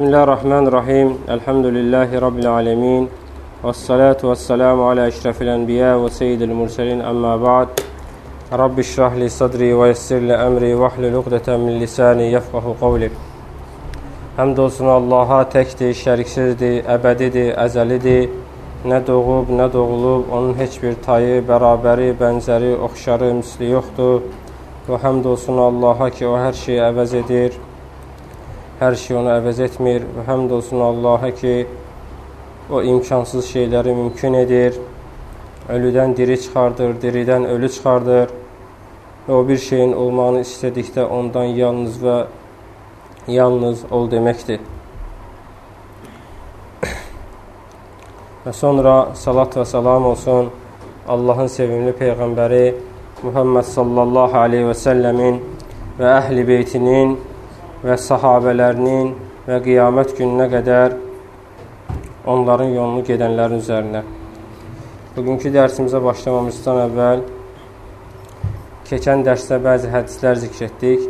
Bismillahirrahmanirrahim. Elhamdülillahi Rabbil alemin. Və salatu və salamu alə əşrəfil ənbiyə və seyyidil mürsəlin. Əmmə ba'd. Rabbi şrahli sadri və yessirli əmri və hlul uqdətən min lisani yəfqahu qavli. Həmd olsun Allaha təkdir, şəriksizdir, əbədidir, əzəlidir. Nə doğub, nə doğulub, onun heç bir tayı, bərabəri, bənzəri, oxşarı, misli yoxdur. Və həmd olsun Allaha ki, o hər şeyi əvəz edir hər şey onu əvəz etmir və həmd olsun Allaha ki, o imkansız şeyləri mümkün edir, ölüdən diri çıxardır, diridən ölü çıxardır və o bir şeyin olmağını istədikdə ondan yalnız və yalnız ol deməkdir. Və sonra salat və salam olsun Allahın sevimli Peyğəmbəri Muhammed sallallahu aleyhi və səlləmin və əhl-i beytinin və sahabələrinin və qiyamət gününə qədər onların yolunu gedənlərin üzərinə. Bugünkü dərsimizə başlamamızdan əvvəl keçən dərsdə bəzi hədislər zikr etdik.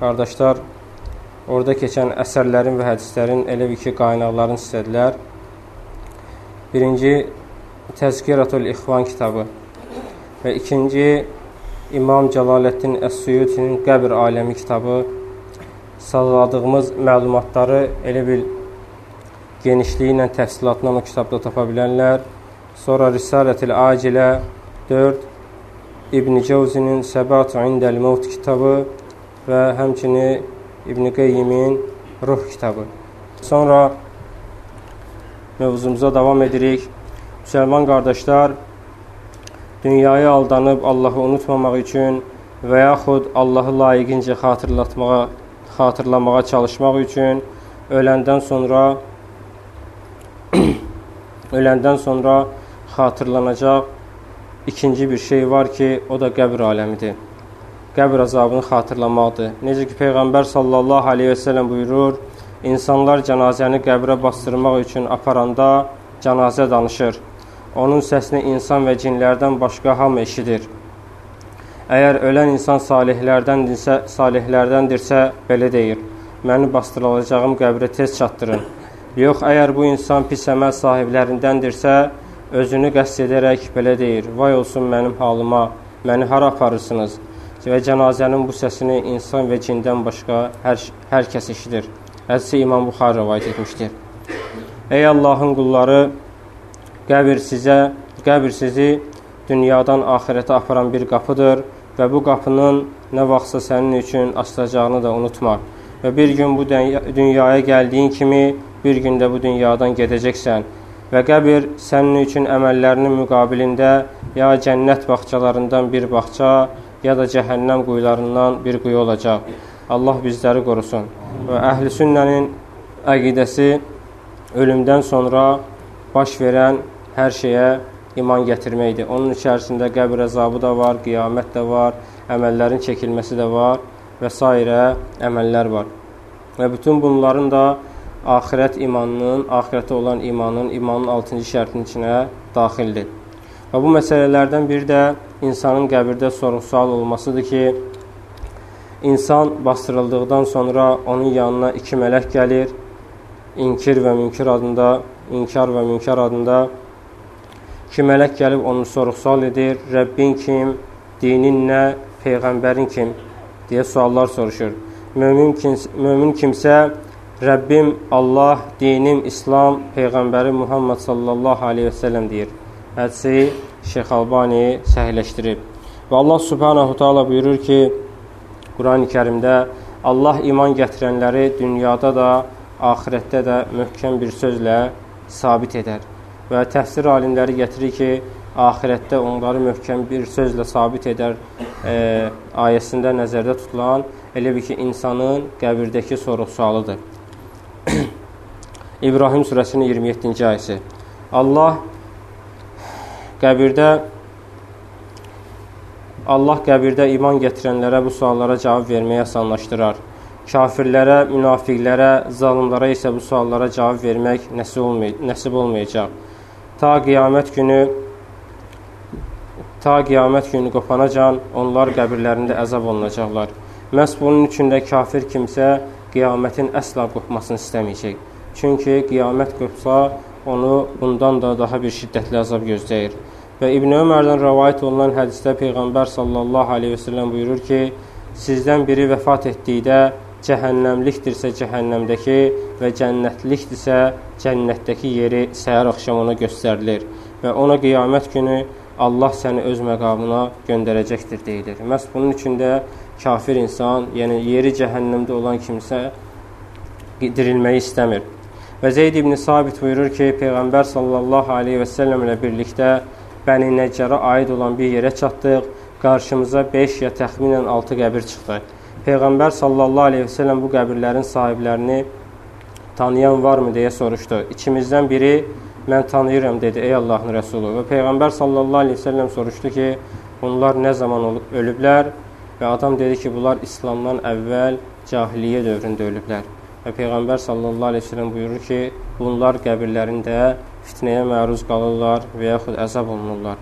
Qardaşlar, orada keçən əsərlərin və hədislərin elə bir ki, qaynaqlarını istədilər. Birinci, Təzkiratul İxvan kitabı və ikinci, İmam Cəlaləddin Əs-Suyutinin Qəbr aləmi kitabı sağladığımız məlumatları elə bil genişliyi ilə təfsilatla o kitabda tapa bilərlər. Sonra Risalətil Acilə 4 İbn Cəvzinin Səbatu İndəl Mevt kitabı və həmçinin İbn Qeyyimin Ruh kitabı. Sonra mövzumuza davam edirik. Müsəlman qardaşlar, dünyaya aldanıb Allahı unutmamaq üçün və yaxud Allahı layiqincə xatırlatmağa xatırlamağa çalışmaq üçün öləndən sonra öləndən sonra xatırlanacaq ikinci bir şey var ki, o da qəbr aləmidir. Qəbr azabını xatırlamaqdır. Necə ki, Peyğəmbər sallallahu aleyhi və sələm buyurur, insanlar cənazəni qəbrə bastırmaq üçün aparanda cənazə danışır. Onun səsini insan və cinlərdən başqa hamı eşidir. Əgər ölən insan salihlərdəndirsə, salihlərdəndirsə belə deyir: Məni bastırılacağım qəbrə tez çatdırın. Yox, əgər bu insan pis əməl sahiblərindəndirsə, özünü qəsd edərək belə deyir: Vay olsun mənim halıma, məni hara aparırsınız? Və cənazənin bu səsini insan və cindən başqa hər, hər kəs eşidir. Hədisi İmam Buxar rəvayət etmişdir. Ey Allahın qulları, qəbir sizə, qəbir sizi dünyadan axirətə aparan bir qapıdır və bu qapının nə vaxtsa sənin üçün açılacağını da unutma. Və bir gün bu dünyaya gəldiyin kimi bir gün də bu dünyadan gedəcəksən. Və qəbir sənin üçün əməllərinin müqabilində ya cənnət bağçalarından bir bağça, ya da cəhənnəm quyularından bir quyu olacaq. Allah bizləri qorusun. Və əhl-i sünnənin əqidəsi ölümdən sonra baş verən hər şeyə iman gətirməkdir. Onun içərisində qəbr əzabı da var, qiyamət də var, əməllərin çəkilməsi də var və s. əməllər var. Və bütün bunların da axirət imanının, axirətə olan imanın, imanın 6-cı şərtinin içinə daxildir. Və bu məsələlərdən biri də insanın qəbirdə sorğu-sual olmasıdır ki, insan bastırıldıqdan sonra onun yanına iki mələk gəlir, inkir və münkir adında, inkar və münkar adında ki, mələk gəlib onu sorğu-sual edir, Rəbbin kim, dinin nə, Peyğəmbərin kim, deyə suallar soruşur. Mömin, kim, mömin kimsə, Rəbbim Allah, dinim İslam, Peyğəmbəri Muhammed sallallahu aleyhi və səlləm deyir. Hədisi Şeyx Albani səhihləşdirib. Və Allah subhanahu taala buyurur ki, Qurani Kərimdə Allah iman gətirənləri dünyada da, axirətdə də möhkəm bir sözlə sabit edər və təfsir alimləri gətirir ki, axirətdə onları möhkəm bir sözlə sabit edər e, ayəsində nəzərdə tutulan elə bir ki, insanın qəbirdəki soruq-sualıdır. İbrahim surəsinin 27-ci ayəsi. Allah qəbirdə Allah qəbirdə iman gətirənlərə bu suallara cavab verməyi asanlaşdırar. Kafirlərə, münafiqlərə, zalımlara isə bu suallara cavab vermək nəsib, olmay nəsib olmayacaq ta qiyamət günü ta qiyamət günü qopanacan onlar qəbirlərində əzab olunacaqlar. Məhz bunun üçün də kafir kimsə qiyamətin əsla qopmasını istəməyəcək. Çünki qiyamət qopsa, onu bundan da daha bir şiddətli əzab gözləyir. Və İbn Ömərdən rəvayət olunan hədisdə Peyğəmbər sallallahu aleyhi və səlləm buyurur ki, sizdən biri vəfat etdikdə cəhənnəmlikdirsə cəhənnəmdəki və cənnətlikdirsə cənnətdəki yeri səhər axşam ona göstərilir və ona qiyamət günü Allah səni öz məqamına göndərəcəkdir deyilir. Məhz bunun üçün də kafir insan, yəni yeri cəhənnəmdə olan kimsə dirilməyi istəmir. Və Zeyd ibn Sabit buyurur ki, Peyğəmbər sallallahu aleyhi və səlləm ilə birlikdə Bəni Nəccərə aid olan bir yerə çatdıq. Qarşımıza 5 ya təxminən 6 qəbir çıxdı. Peyğəmbər sallallahu aleyhi və səlləm bu qəbirlərin sahiblərini tanıyan varmı deyə soruşdu. İçimizdən biri mən tanıyıram dedi ey Allahın Rəsulu. Və Peyğəmbər sallallahu əleyhi və səlləm soruşdu ki, bunlar nə zaman olub ölüblər? Və adam dedi ki, bunlar İslamdan əvvəl cahiliyyə dövründə ölüblər. Və Peyğəmbər sallallahu əleyhi və səlləm buyurur ki, bunlar qəbirlərində fitnəyə məruz qalırlar və yaxud əzab olunurlar.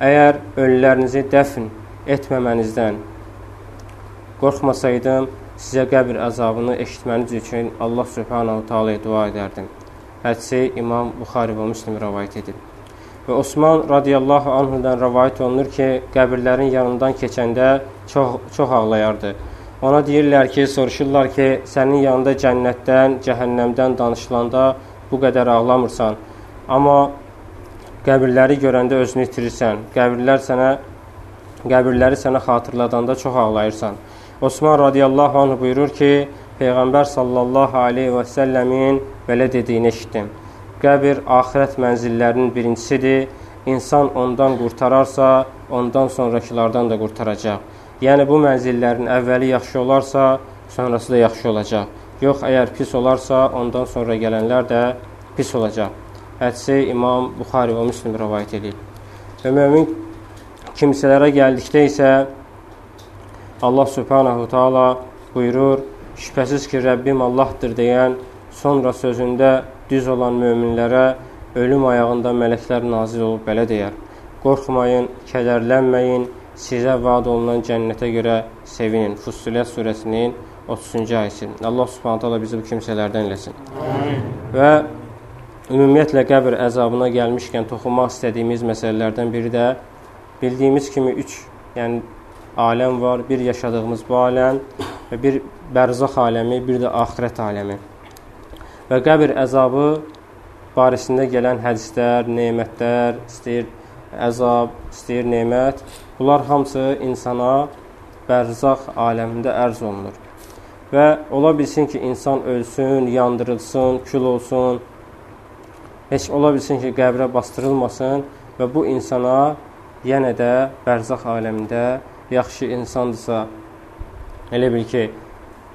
Əgər ölülərinizi dəfn etməmənizdən qorxmasaydım, sizə qəbir əzabını eşitməniz üçün Allah Subhanahu taala'ya dua edərdim. Hədisi İmam Buxari və Müslim rəvayət edir. Və Osman radiyallahu anhudan rəvayət olunur ki, qəbirlərin yanından keçəndə çox, çox ağlayardı. Ona deyirlər ki, soruşurlar ki, sənin yanında cənnətdən, cəhənnəmdən danışılanda bu qədər ağlamırsan. Amma qəbirləri görəndə özünü itirirsən. Qəbirlər sənə qəbirləri sənə xatırladanda çox ağlayırsan. Osman radiyallahu anh buyurur ki, Peyğəmbər sallallahu aleyhi və səlləmin belə dediyini eşitdim. Qəbir axirət mənzillərinin birincisidir. İnsan ondan qurtararsa, ondan sonrakılardan da qurtaracaq. Yəni bu mənzillərin əvvəli yaxşı olarsa, sonrası da yaxşı olacaq. Yox, əgər pis olarsa, ondan sonra gələnlər də pis olacaq. Hədisi İmam Buxari və Müslim rəvayət edir. Və mömin kimsələrə gəldikdə isə Allah Subhanahu Taala buyurur: Şübhəsiz ki, Rəbbim Allahdır deyən, sonra sözündə düz olan möminlərə ölüm ayağında mələklər nazil olub belə deyər. Qorxmayın, kədərlənməyin, sizə vaad olunan cənnətə görə sevinin. Fussiyyət surəsinin 30-cu ayəsi. Allah Subhanahu taala bizi bu kimsələrdən eləsin. Amin. Və ümumiyyətlə qəbr əzabına gəlmişkən toxunmaq istədiyimiz məsələlərdən biri də bildiyimiz kimi 3, yəni aləm var. Bir yaşadığımız bu aləm və bir bərzaq aləmi, bir də axirət aləmi. Və qəbir əzabı barəsində gələn hədislər, nemətlər, istəyir əzab, istəyir nemət, bunlar hamısı insana bərzaq aləmində ərz olunur. Və ola bilsin ki, insan ölsün, yandırılsın, kül olsun, heç ola bilsin ki, qəbrə bastırılmasın və bu insana yenə də bərzaq aləmində yaxşı insandırsa, elə bil ki,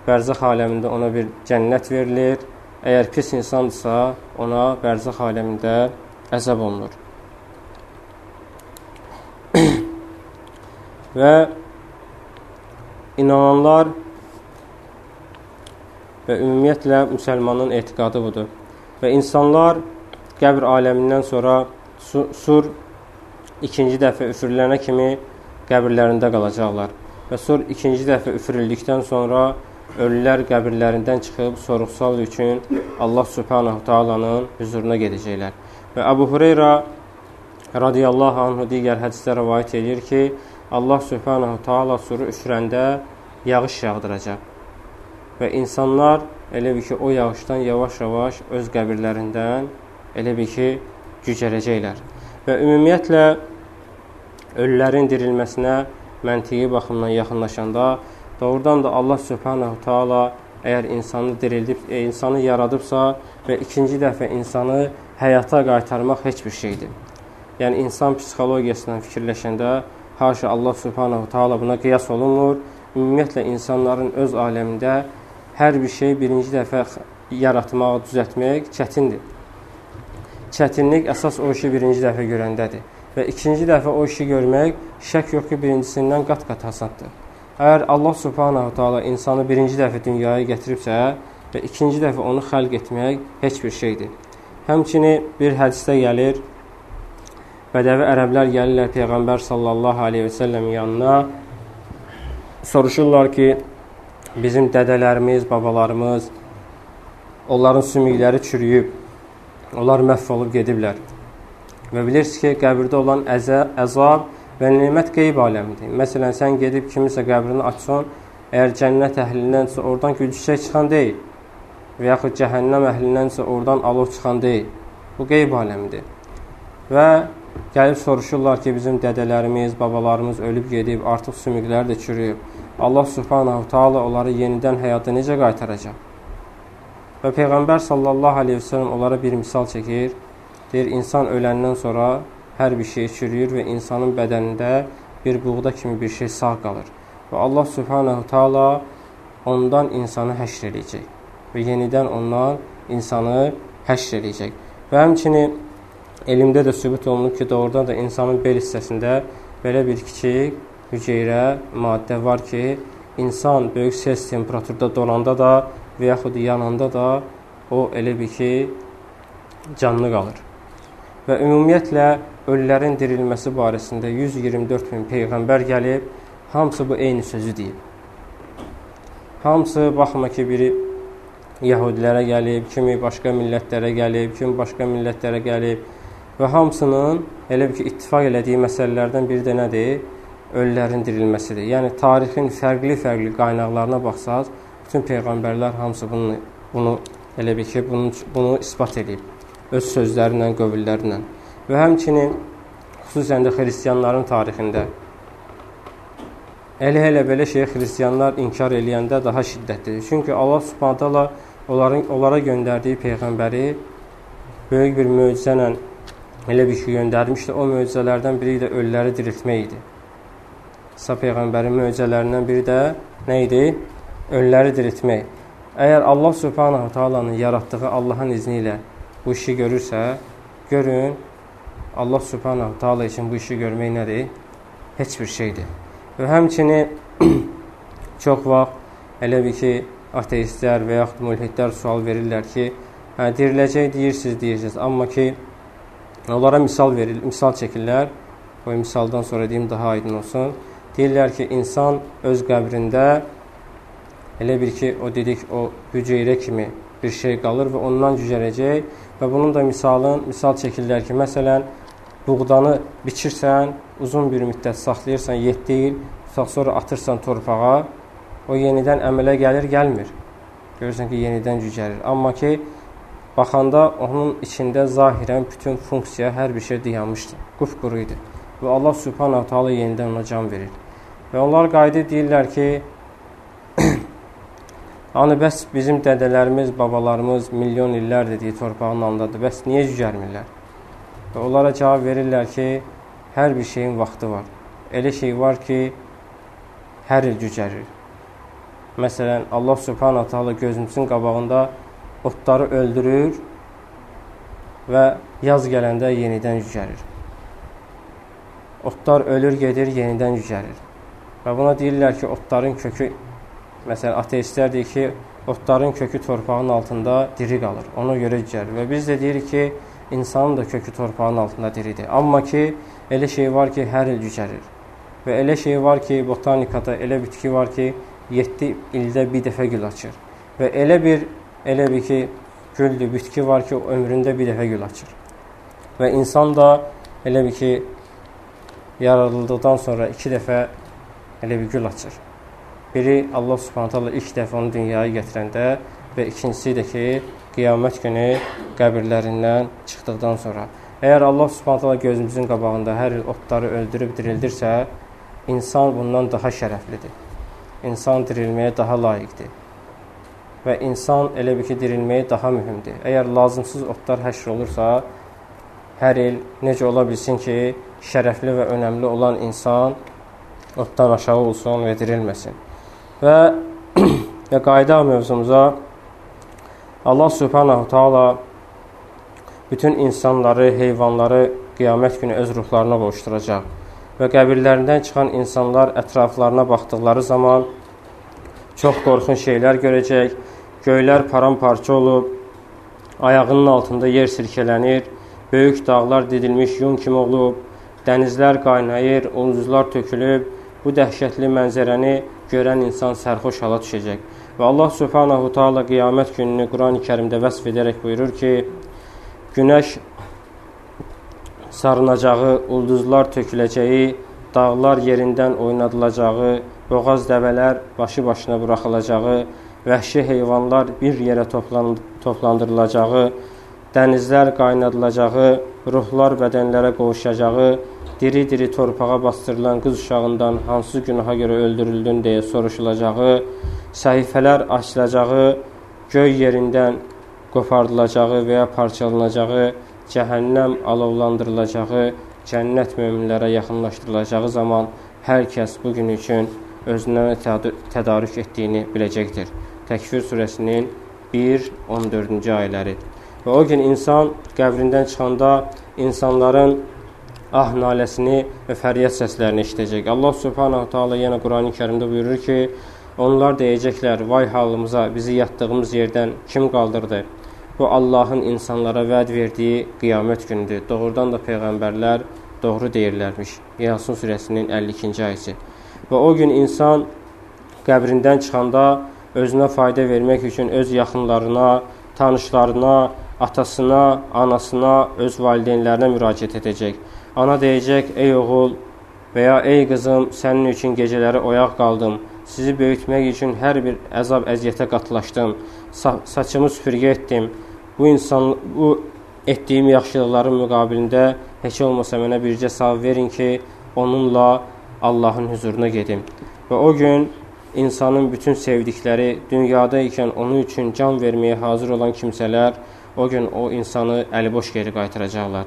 bərzəx aləmində ona bir cənnət verilir. Əgər pis insandırsa, ona bərzəx aləmində əzab olunur. və inananlar və ümumiyyətlə müsəlmanın etiqadı budur. Və insanlar qəbr aləmindən sonra su, sur ikinci dəfə üfürülənə kimi qəbirlərində qalacaqlar. Və sur ikinci dəfə üfürüldükdən sonra ölülər qəbirlərindən çıxıb sorğu-sual üçün Allah Subhanahu taalanın huzuruna gedəcəklər. Və Əbu Hureyra radiyallahu anhu digər hədisdə rivayet edir ki, Allah Subhanahu taala suru üfürəndə yağış yağdıracaq. Və insanlar elə bir ki, o yağışdan yavaş-yavaş öz qəbirlərindən elə bir ki, cücərəcəklər. Və ümumiyyətlə ölülərin dirilməsinə məntiqi baxımdan yaxınlaşanda Doğrudan da Allah Subhanahu Taala əgər insanı dirildib, e, insanı yaradıbsa və ikinci dəfə insanı həyata qaytarmaq heç bir şeydir. Yəni insan psixologiyasından fikirləşəndə haşa Allah Subhanahu Taala buna qiyas olunmur. Ümumiyyətlə insanların öz aləmində hər bir şey birinci dəfə yaratmaq, düzəltmək çətindir. Çətinlik əsas o işi birinci dəfə görəndədir və ikinci dəfə o işi görmək şək yox ki, birincisindən qat-qat asandır. Əgər Allah Subhanahu taala insanı birinci dəfə dünyaya gətiribsə və ikinci dəfə onu xəlq etmək heç bir şeydir. Həmçinin bir hədisdə gəlir, bədəvi ərəblər gəlirlər Peyğəmbər sallallahu aleyhi və səlləmin yanına, soruşurlar ki, bizim dədələrimiz, babalarımız onların sümükləri çürüyüb, onlar məhv olub gediblər. Və bilirsiniz ki, qəbirdə olan əzə, əzab və nemət qeyb aləmidir. Məsələn, sən gedib kimisə qəbrini açsan, əgər cənnət əhlindənsə oradan gülçək çıxan deyil və yaxud cəhənnəm əhlindənsə oradan alov çıxan deyil. Bu qeyb aləmidir. Və gəlib soruşurlar ki, bizim dədələrimiz, babalarımız ölüb gedib, artıq sümüklər də çürüyüb. Allah subhanahu taala onları yenidən həyata necə qaytaracaq? Və Peyğəmbər sallallahu aleyhi və səlləm onlara bir misal çəkir. Deyir, insan öləndən sonra hər bir şey çürüyür və insanın bədənində bir buğda kimi bir şey sağ qalır. Və Allah subhanahu taala ondan insanı həşr eləyəcək və yenidən ondan insanı həşr eləyəcək. Və həmçinin elmdə də sübut olunub ki, doğrudan da insanın bel hissəsində belə bir kiçik hüceyrə maddə var ki, insan böyük ses temperaturda donanda da və yaxud yananda da o elə bir ki, canlı qalır. Və ümumiyyətlə ölülərin dirilməsi barəsində 124 min peyğəmbər gəlib, hamısı bu eyni sözü deyib. Hamısı baxma ki, biri Yahudilərə gəlib, kimi başqa millətlərə gəlib, kimi başqa millətlərə gəlib və hamısının elə bir ki, ittifaq elədiyi məsələlərdən biri də nədir? Ölülərin dirilməsidir. Yəni tarixin fərqli-fərqli qaynaqlarına baxsaz, bütün peyğəmbərlər hamısı bunu bunu elə bir ki, bunu bunu isbat edib öz qövülləri ilə. Və həmçinin xüsusən də xristianların tarixində elə-elə belə şey xristianlar inkar eləyəndə daha şiddətlidir. Çünki Allah Subhanahu taala onların onlara göndərdiyi peyğəmbəri böyük bir möcüzə ilə elə bir şey göndərmişdi. O möcüzələrdən biri də ölüləri diriltmək idi. İsa peyğəmbərin möcüzələrindən biri də nə idi? Ölüləri diriltmək. Əgər Allah Subhanahu taalanın yaratdığı Allahın izni ilə bu işi görürsə, görün Allah Subhanahu Taala üçün bu işi görmək nədir? Heç bir şeydir. Və həmçinin çox vaxt elə bir ki, ateistlər və yaxud mulhidlər sual verirlər ki, hə, diriləcək deyirsiniz, deyirsiniz. Amma ki, onlara misal verilir, misal çəkirlər. O misaldan sonra deyim daha aydın olsun. Deyirlər ki, insan öz qəbrində elə bir ki, o dedik, o hüceyrə kimi bir şey qalır və ondan cücərəcək və bunun da misalın, misal çəkirlər ki, məsələn, buğdanı biçirsən, uzun bir müddət saxlayırsan, 7 il, sonra atırsan torpağa, o yenidən əmələ gəlir, gəlmir. Görürsən ki, yenidən cücərir. Amma ki, baxanda onun içində zahirən bütün funksiya, hər bir şey dayanmışdı. Qupquru idi. Və Allah Subhanahu taala yenidən ona can verir. Və onlar qayıdıb deyirlər ki, Hani bəs bizim dədələrimiz, babalarımız milyon illər dediyi torpağın altındadır. Bəs niyə cücərmirlər? Və onlara cavab verirlər ki, hər bir şeyin vaxtı var. Elə şey var ki, hər il cücərir. Məsələn, Allah Subhanahu taala gözümüzün qabağında otları öldürür və yaz gələndə yenidən cücərir. Otlar ölür, gedir, yenidən cücərir. Və buna deyirlər ki, otların kökü məsələn, ateistlər deyir ki, otların kökü torpağın altında diri qalır. Ona görə cücərir. Və biz də deyirik ki, insanın da kökü torpağın altında diridir. Amma ki, elə şey var ki, hər il cücərir. Və elə şey var ki, botanikada elə bitki var ki, 7 ildə bir dəfə gül açır. Və elə bir elə bir ki, güldür, bitki var ki, ömründə bir dəfə gül açır. Və insan da elə bir ki, yaradıldıqdan sonra iki dəfə elə bir gül açır. Biri Allah Subhanahu taala ilk dəfə onu dünyaya gətirəndə və ikincisi də ki, qiyamət günü qəbirlərindən çıxdıqdan sonra. Əgər Allah Subhanahu gözümüzün qabağında hər il otları öldürüb dirildirsə, insan bundan daha şərəflidir. İnsan dirilməyə daha layiqdir. Və insan elə bir ki, dirilməyə daha mühümdür. Əgər lazımsız otlar həşr olursa, hər il necə ola bilsin ki, şərəfli və önəmli olan insan otdan aşağı olsun və dirilməsin. Və, qayda mövzumuza Allah Subhanahu Taala bütün insanları, heyvanları qiyamət günü öz ruhlarına qovuşduracaq və qəbirlərindən çıxan insanlar ətraflarına baxdıqları zaman çox qorxunc şeylər görəcək. Göylər paramparça olub, ayağının altında yer sirkələnir, böyük dağlar didilmiş yun kimi olub, dənizlər qaynayır, ulduzlar tökülüb. Bu dəhşətli mənzərəni görən insan sərxoş hala düşəcək. Və Allah Subhanahu Taala qiyamət gününü Qurani-Kərimdə vəsf edərək buyurur ki: Günəş sarınacağı, ulduzlar töküləcəyi, dağlar yerindən oynadılacağı, boğaz dəvələr başı başına buraxılacağı, vəhşi heyvanlar bir yerə toplandırılacağı, dənizlər qaynadılacağı, ruhlar bədənlərə qovuşacağı, diri-diri torpağa bastırılan qız uşağından hansı günaha görə öldürüldün deyə soruşulacağı, səhifələr açılacağı, göy yerindən qopardılacağı və ya parçalanacağı, cəhənnəm alovlandırılacağı, cənnət möminlərə yaxınlaşdırılacağı zaman hər kəs bu gün üçün özünə tədarük etdiyini biləcəkdir. Təkvir surəsinin 1-14-cü ayələri. Və o gün insan qəbrindən çıxanda insanların ah naləsini və fəryad səslərini eşidəcək. Allah Subhanahu taala yenə Qurani-Kərimdə buyurur ki, onlar deyəcəklər: "Vay halımıza, bizi yatdığımız yerdən kim qaldırdı?" Bu Allahın insanlara vəd verdiyi qiyamət günüdür. Doğrudan da peyğəmbərlər doğru deyirlərmiş. Yasin surəsinin 52-ci ayəsi. Və o gün insan qəbrindən çıxanda özünə fayda vermək üçün öz yaxınlarına, tanışlarına, atasına, anasına, öz valideynlərinə müraciət edəcək. Ana deyəcək, ey oğul və ya ey qızım, sənin üçün gecələri oyaq qaldım. Sizi böyütmək üçün hər bir əzab əziyyətə qatlaşdım. Sa saçımı süpürgə etdim. Bu insan bu etdiyim yaxşılıqların müqabilində heç olmasa mənə bircə savab verin ki, onunla Allahın huzuruna gedim. Və o gün insanın bütün sevdikləri dünyada ikən onun üçün can verməyə hazır olan kimsələr o gün o insanı əliboş geri qaytaracaqlar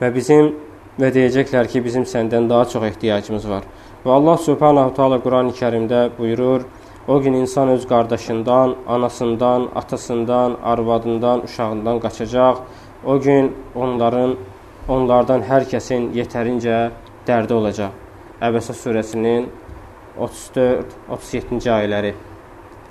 və bizim və deyəcəklər ki, bizim səndən daha çox ehtiyacımız var. Və Allah Subhanahu Taala Qurani-Kərimdə buyurur: O gün insan öz qardaşından, anasından, atasından, arvadından, uşağından qaçacaq. O gün onların onlardan hər kəsin yetərincə dərdi olacaq. Əbəsə surəsinin 34-37-ci ayələri.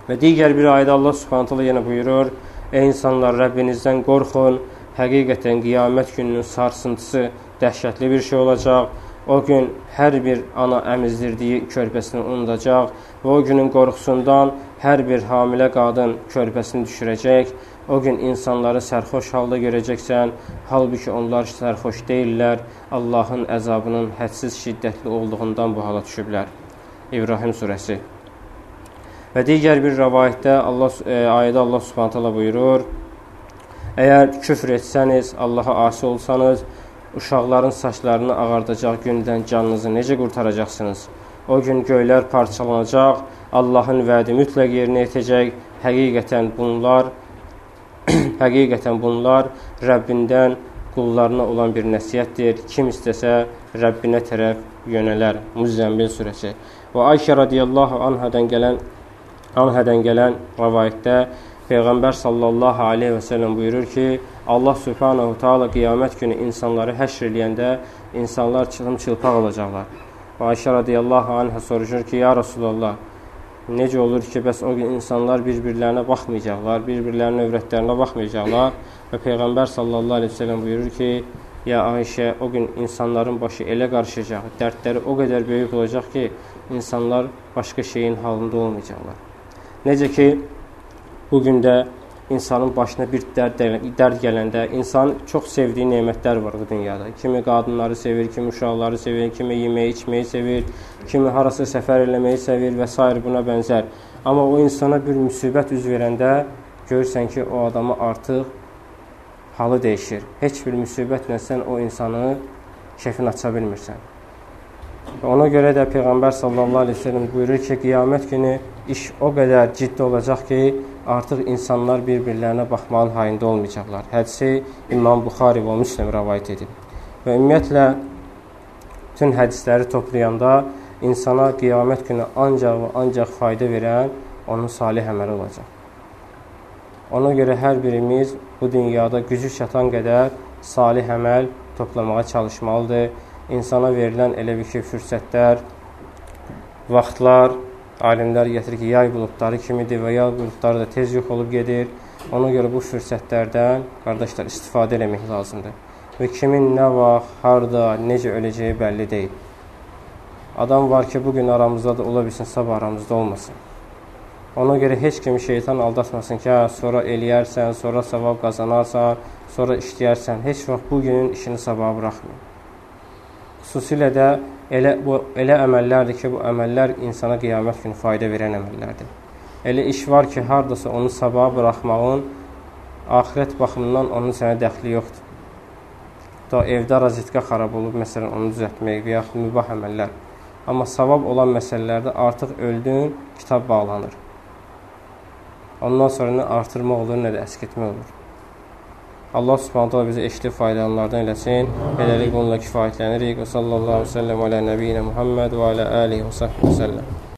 Və digər bir ayədə Allah Subhanahu taala yenə buyurur: Ey insanlar, Rəbbinizdən qorxun həqiqətən qiyamət gününün sarsıntısı dəhşətli bir şey olacaq. O gün hər bir ana əmizdirdiyi körpəsini unudacaq və o günün qorxusundan hər bir hamilə qadın körpəsini düşürəcək. O gün insanları sərxoş halda görəcəksən, halbuki onlar sərxoş deyillər. Allahın əzabının hədsiz şiddətli olduğundan bu hala düşüblər. İbrahim surəsi. Və digər bir rəvayətdə Allah e, ayədə Allah Subhanahu taala buyurur: Əgər küfr etsəniz, Allaha asi olsanız, uşaqların saçlarını ağardacaq gündən canınızı necə qurtaracaqsınız? O gün göylər parçalanacaq, Allahın vədi mütləq yerinə yetəcək. Həqiqətən bunlar həqiqətən bunlar Rəbbindən qullarına olan bir nəsihətdir. Kim istəsə Rəbbinə tərəf yönələr. Müzzəmmil surəsi. Və Ayşə radiyallahu anhadan gələn anhadan gələn rivayətdə Peyğəmbər sallallahu aleyhi və səlləm buyurur ki, Allah subhanahu taala qiyamət günü insanları həşr eləyəndə insanlar çılım-çılpaq olacaqlar. Ayşə radiyallahu anhə soruşur ki, ya Rasulallah, necə olur ki, bəs o gün insanlar bir-birlərinə baxmayacaqlar, bir-birlərinin övrətlərinə baxmayacaqlar və Peyğəmbər sallallahu aleyhi və səlləm buyurur ki, ya Ayşə, o gün insanların başı elə qarışacaq, dərdləri o qədər böyük olacaq ki, insanlar başqa şeyin halında olmayacaqlar. Necə ki, Bu gün də insanın başına bir dərd, dərd gələndə insanın çox sevdiyi nemətlər var bu dünyada. Kimi qadınları sevir, kimi uşaqları sevir, kimi yeməyi, içməyi sevir, kimi harasa səfər eləməyi sevir və s. buna bənzər. Amma o insana bir müsibət üz verəndə görürsən ki, o adamı artıq halı dəyişir. Heç bir müsibətlə sən o insanı kefin aça bilmirsən. Ona görə də Peyğəmbər sallallahu əleyhi və səlləm buyurur ki, qiyamət günü iş o qədər ciddi olacaq ki, artıq insanlar bir-birlərinə baxmağın hayında olmayacaqlar. Hədisi İmam Buxari və Müslim rəvayət edib. Və ümumiyyətlə bütün hədisləri toplayanda insana qiyamət günü ancaq və ancaq fayda verən onun salih əməli olacaq. Ona görə hər birimiz bu dünyada gücü çatan qədər salih əməl toplamağa çalışmalıdır. İnsana verilən elə bir ki, fürsətlər, vaxtlar, alimlər gətirir ki, yay buludları kimidir və yay buludları da tez yox olub gedir. Ona görə bu fürsətlərdən qardaşlar istifadə etmək lazımdır. Və kimin nə vaxt, harda, necə öləcəyi bəlli deyil. Adam var ki, bugün aramızdadır, ola bilsin, sabah aramızda olmasın. Ona görə heç kimi şeytan aldatmasın ki, hə, sonra eləyərsən, sonra savab qazanarsan, sonra işləyərsən. Heç vaxt bu günün işini sabaha buraxmayın. Xüsusilə də elə bu elə əməllərdir ki, bu əməllər insana qiyamət günü fayda verən əməllərdir. Elə iş var ki, hardasa onu sabaha buraxmağın axirət baxımından onun sənə dəxli yoxdur. Da evdə razitka xarab olub, məsələn, onu düzəltmək və yaxud mübah əməllər. Amma savab olan məsələlərdə artıq öldün, kitab bağlanır. Ondan sonra nə artırmaq olur, nə də əskitmək olur. Allah Subhanahu taala bizi eşitib faydalananlardan eləsin. Beləliklə bununla kifayətlənirik. Və sallallahu əleyhi və səlləm alə nəbiyyinə Muhammed və alə alihi və səhbihi səlləm.